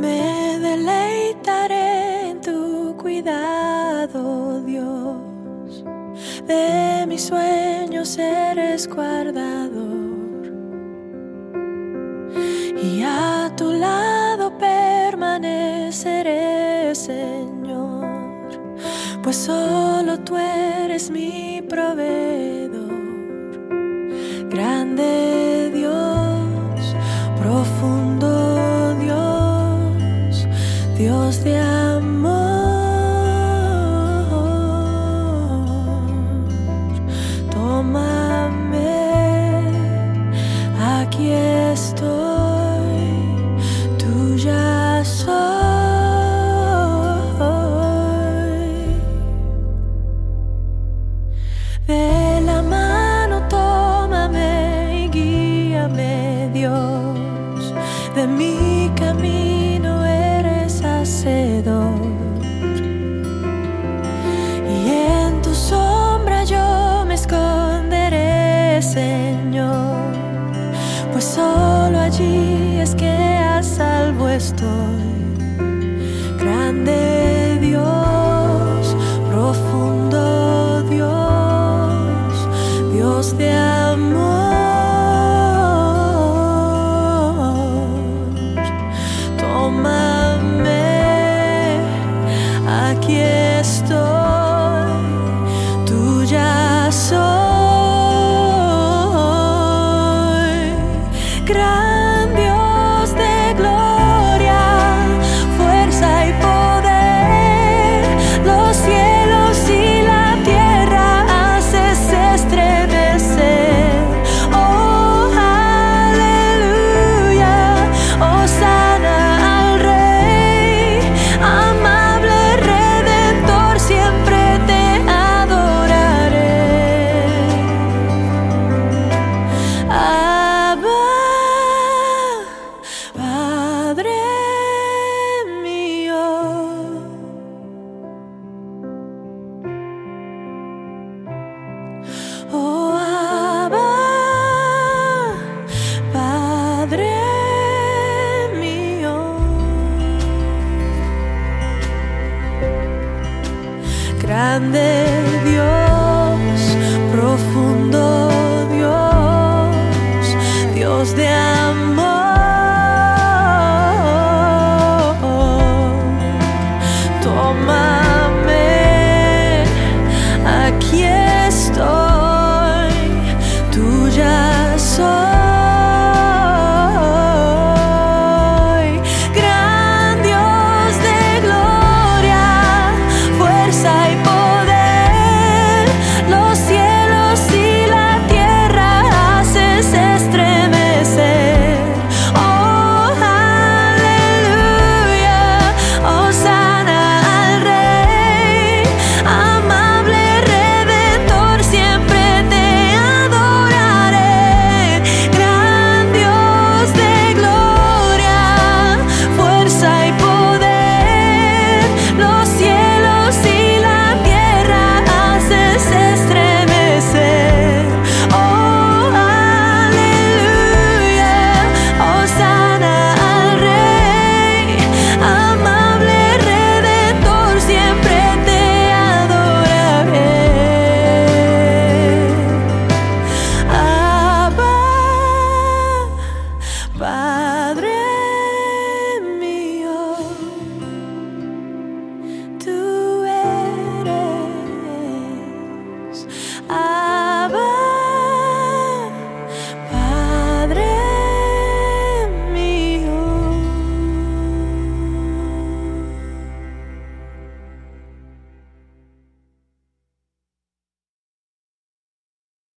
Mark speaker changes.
Speaker 1: Me deleitaré en tu cuidado, Dios. De mis sueños eres guardador. Y a tu lado permaneceré, Señor. Pues solo tú eres mi proveedor. Grande Señor. Pues solo allí es que a salvo estoy. Grande Dios, profundo Dios, Dios de amor. grande Dios. I